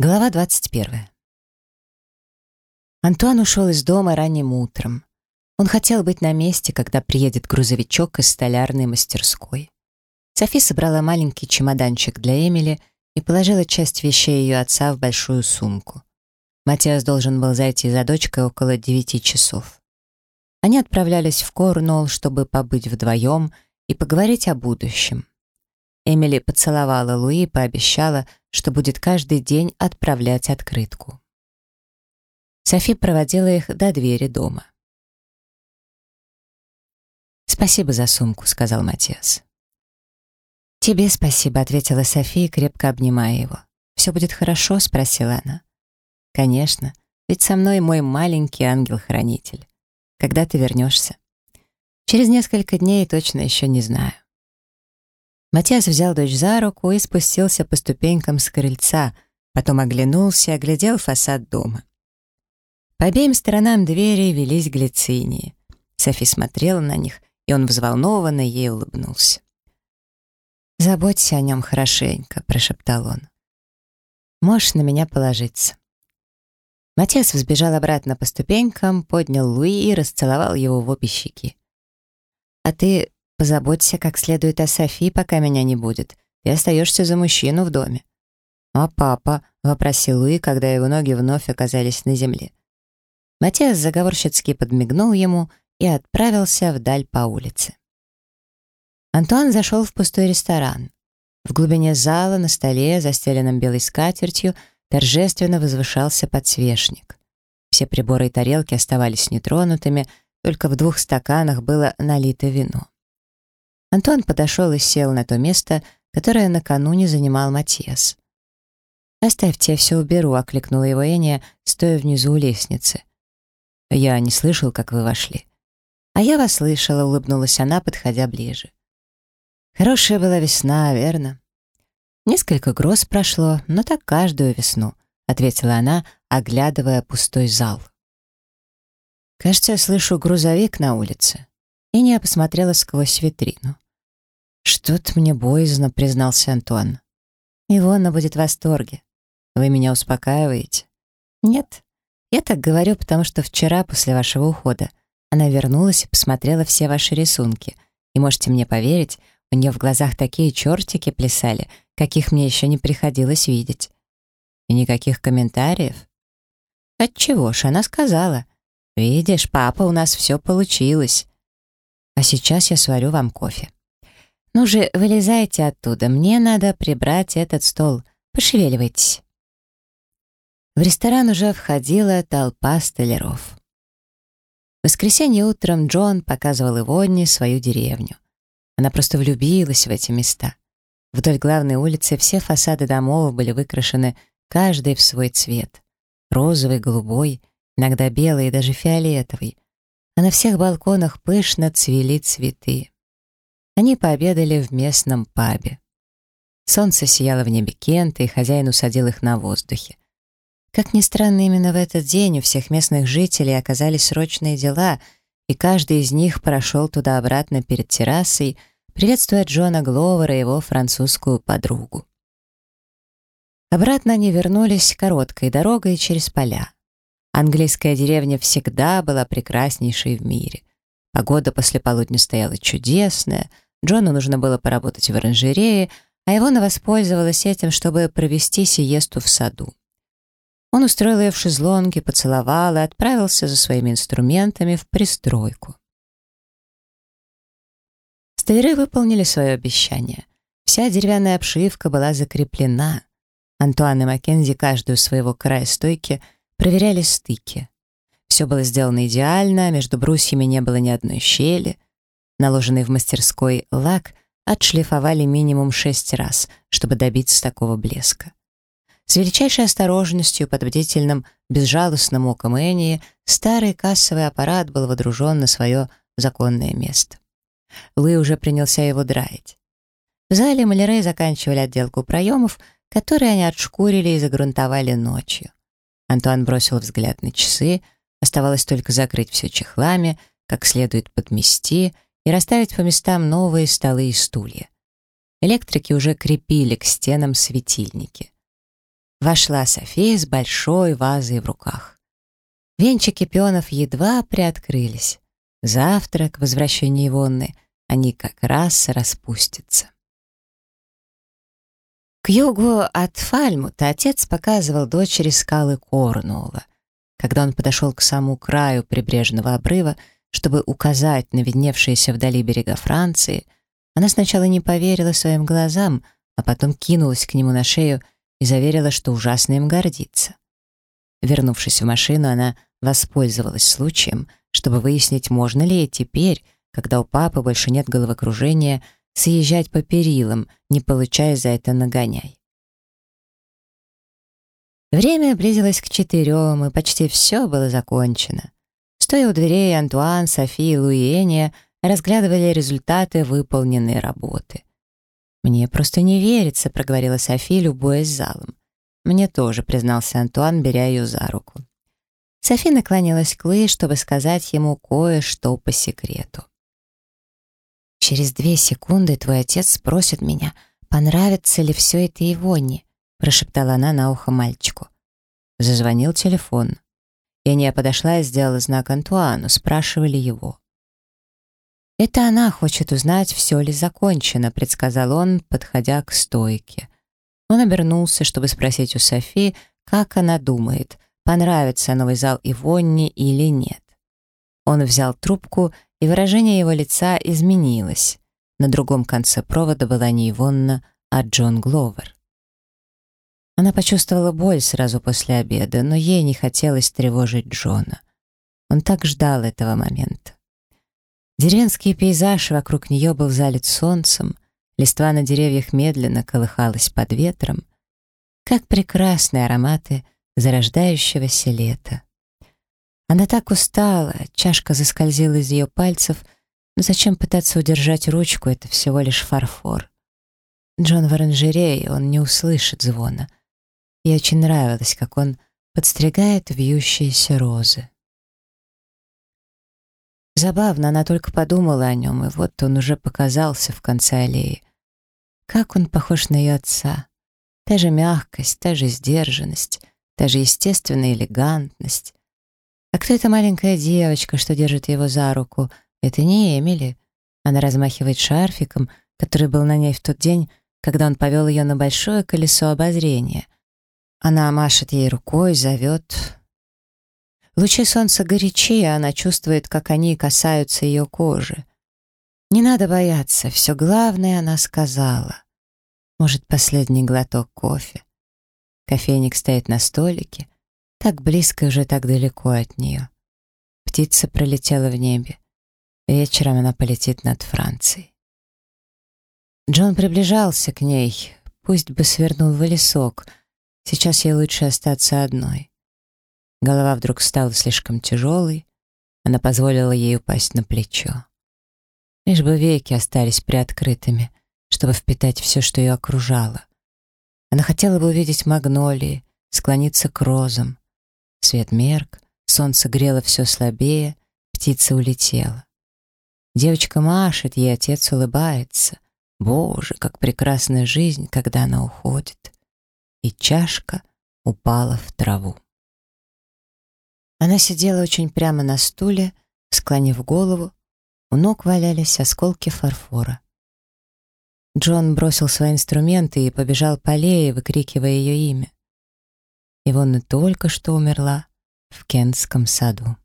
Глава 21. Антуан ушел из дома ранним утром. Он хотел быть на месте, когда приедет грузовичок из столярной мастерской. Софи собрала маленький чемоданчик для Эмили и положила часть вещей ее отца в большую сумку. Матиас должен был зайти за дочкой около девяти часов. Они отправлялись в Корнуолл, чтобы побыть вдвоем и поговорить о будущем. Эмили поцеловала Луи и пообещала, что будет каждый день отправлять открытку. Софи проводила их до двери дома. «Спасибо за сумку», — сказал Матиас. «Тебе спасибо», — ответила София, крепко обнимая его. «Все будет хорошо?» — спросила она. «Конечно, ведь со мной мой маленький ангел-хранитель. Когда ты вернешься?» «Через несколько дней точно еще не знаю». Матиас взял дочь за руку и спустился по ступенькам с крыльца, потом оглянулся и оглядел фасад дома. По обеим сторонам двери велись глицинии. Софи смотрела на них, и он взволнованно ей улыбнулся. «Заботься о нем хорошенько», — прошептал он. «Можешь на меня положиться». Матиас взбежал обратно по ступенькам, поднял Луи и расцеловал его в обе щеки. «А ты Позаботься как следует о Софии, пока меня не будет. Ты остаешься за мужчину в доме». «А папа?» — вопросил Луи, когда его ноги вновь оказались на земле. Матиас заговорщицки подмигнул ему и отправился вдаль по улице. Антуан зашел в пустой ресторан. В глубине зала на столе, застеленном белой скатертью, торжественно возвышался подсвечник. Все приборы и тарелки оставались нетронутыми, только в двух стаканах было налито вино. Антуан подошел и сел на то место, которое накануне занимал Матиас. «Оставьте, я все уберу», — окликнула его Эния, стоя внизу у лестницы. «Я не слышал, как вы вошли». «А я вас слышала», — улыбнулась она, подходя ближе. «Хорошая была весна, верно?» «Несколько гроз прошло, но так каждую весну», — ответила она, оглядывая пустой зал. «Кажется, я слышу грузовик на улице». Эния посмотрела сквозь витрину. «Что-то мне боязно», — признался Антуан. «Ивона будет в восторге. Вы меня успокаиваете?» «Нет. Я так говорю, потому что вчера, после вашего ухода, она вернулась и посмотрела все ваши рисунки. И можете мне поверить, у нее в глазах такие чертики плясали, каких мне еще не приходилось видеть. И никаких комментариев?» «Отчего ж, она сказала. Видишь, папа, у нас все получилось. А сейчас я сварю вам кофе». «Ну же, вылезайте оттуда, мне надо прибрать этот стол. Пошевеливайтесь». В ресторан уже входила толпа столяров. В воскресенье утром Джон показывал Ивонне свою деревню. Она просто влюбилась в эти места. Вдоль главной улицы все фасады домов были выкрашены каждый в свой цвет. Розовый, голубой, иногда белый и даже фиолетовый. А на всех балконах пышно цвели цветы. Они пообедали в местном пабе. Солнце сияло в небе Кента, и хозяин усадил их на воздухе. Как ни странно, именно в этот день у всех местных жителей оказались срочные дела, и каждый из них прошел туда-обратно перед террасой, приветствуя Джона Гловера и его французскую подругу. Обратно они вернулись короткой дорогой через поля. Английская деревня всегда была прекраснейшей в мире. Погода после полудня стояла чудесная — Джону нужно было поработать в оранжерее, а Ивона воспользовалась этим, чтобы провести сиесту в саду. Он устроил ее в шезлонге, поцеловал и отправился за своими инструментами в пристройку. Столяры выполнили свое обещание. Вся деревянная обшивка была закреплена. Антуан и Маккензи каждую своего края стойки проверяли стыки. Все было сделано идеально, между брусьями не было ни одной щели. Наложенный в мастерской лак отшлифовали минимум шесть раз, чтобы добиться такого блеска. С величайшей осторожностью под бдительным, безжалостным оком Энии старый кассовый аппарат был водружен на свое законное место. Луи уже принялся его драить. В зале маляры заканчивали отделку проемов, которые они отшкурили и загрунтовали ночью. Антуан бросил взгляд на часы, оставалось только закрыть все чехлами, как следует подмести и расставить по местам новые столы и стулья. Электрики уже крепили к стенам светильники. вошла София с большой вазой в руках. Венчики пионов едва приоткрылись. Завтра, к возвращению Ивонны, они как раз распустятся. К югу от Фальмута отец показывал дочери скалы Корнуолла. Когда он подошел к самому краю прибрежного обрыва, чтобы указать на видневшиеся вдали берега Франции, она сначала не поверила своим глазам, а потом кинулась к нему на шею и заверила, что ужасно им гордится. Вернувшись в машину, она воспользовалась случаем, чтобы выяснить, можно ли ей теперь, когда у папы больше нет головокружения, съезжать по перилам, не получая за это нагоняй. Время близилось к четырем, и почти все было закончено. Стоя у дверей, Антуан, Софи и Луиения разглядывали результаты выполненной работы. «Мне просто не верится», — проговорила Софи, любуясь залом. «Мне тоже», — признался Антуан, беря ее за руку. Софи наклонилась к Луи, чтобы сказать ему кое-что по секрету. «Через две секунды твой отец спросит меня, понравится ли все это Ивонне», прошептала она на ухо мальчику. Зазвонил телефон. Яния подошла и сделала знак Антуану, спрашивали его. «Это она хочет узнать, все ли закончено», — предсказал он, подходя к стойке. Он обернулся, чтобы спросить у Софи, как она думает, понравится новый зал Ивонне или нет. Он взял трубку, и выражение его лица изменилось. На другом конце провода была не Ивонна, а Джон Гловер. Она почувствовала боль сразу после обеда, но ей не хотелось тревожить Джона. Он так ждал этого момента. Деревенский пейзаж вокруг нее был залит солнцем, листва на деревьях медленно колыхалась под ветром. Как прекрасные ароматы зарождающегося лета. Она так устала, чашка заскользила из ее пальцев, но зачем пытаться удержать ручку, это всего лишь фарфор. Джон в оранжерее, он не услышит звона. Ей очень нравилось, как он подстригает вьющиеся розы. Забавно, она только подумала о нем, и вот он уже показался в конце аллеи. Как он похож на ее отца. Та же мягкость, та же сдержанность, та же естественная элегантность. А кто эта маленькая девочка, что держит его за руку? Это не Эмили. Она размахивает шарфиком, который был на ней в тот день, когда он повел ее на большое колесо обозрения. Она машет ей рукой, зовет. Лучи солнца горячее, она чувствует, как они касаются ее кожи. Не надо бояться, все главное она сказала. Может, последний глоток кофе. Кофейник стоит на столике, так близко и уже так далеко от нее. Птица пролетела в небе. Вечером она полетит над Францией. Джон приближался к ней, пусть бы свернул в лесок. Сейчас ей лучше остаться одной. Голова вдруг стала слишком тяжелой, она позволила ей упасть на плечо. Лишь бы веки остались приоткрытыми, чтобы впитать все, что ее окружало. Она хотела бы увидеть магнолии, склониться к розам. Свет мерк, солнце грело все слабее, птица улетела. Девочка машет, ей отец улыбается. Боже, как прекрасна жизнь, когда она уходит. И чашка упала в траву. Она сидела очень прямо на стуле, склонив голову, у ног валялись осколки фарфора. Джон бросил свои инструменты и побежал по аллее, выкрикивая ее имя. Ивонна только что умерла в Кентском саду.